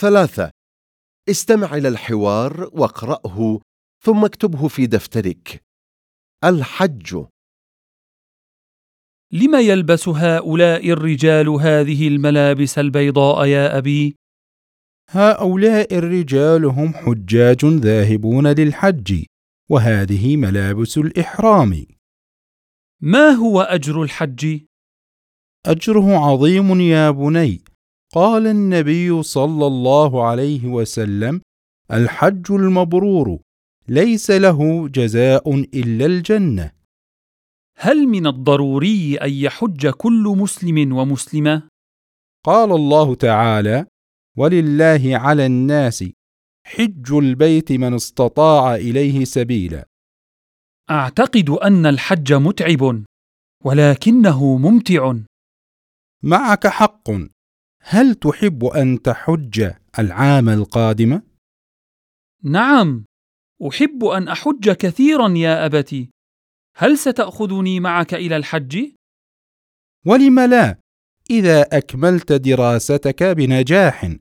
ثلاثة. استمع إلى الحوار واقرأه ثم اكتبه في دفترك. الحج. لم يلبس هؤلاء الرجال هذه الملابس البيضاء يا أبي؟ هؤلاء الرجال هم حجاج ذاهبون للحج وهذه ملابس الإحرام. ما هو أجر الحج؟ أجره عظيم يا بني. قال النبي صلى الله عليه وسلم الحج المبرور ليس له جزاء إلا الجنة. هل من الضروري أن يحج كل مسلم ومسلمة؟ قال الله تعالى ولله على الناس حج البيت من استطاع إليه سبيلا. أعتقد أن الحج متعب ولكنه ممتع. معك حق. هل تحب أن تحج العام القادم؟ نعم أحب أن أحج كثيرا يا أبتي هل ستأخذني معك إلى الحج؟ ولم لا إذا أكملت دراستك بنجاح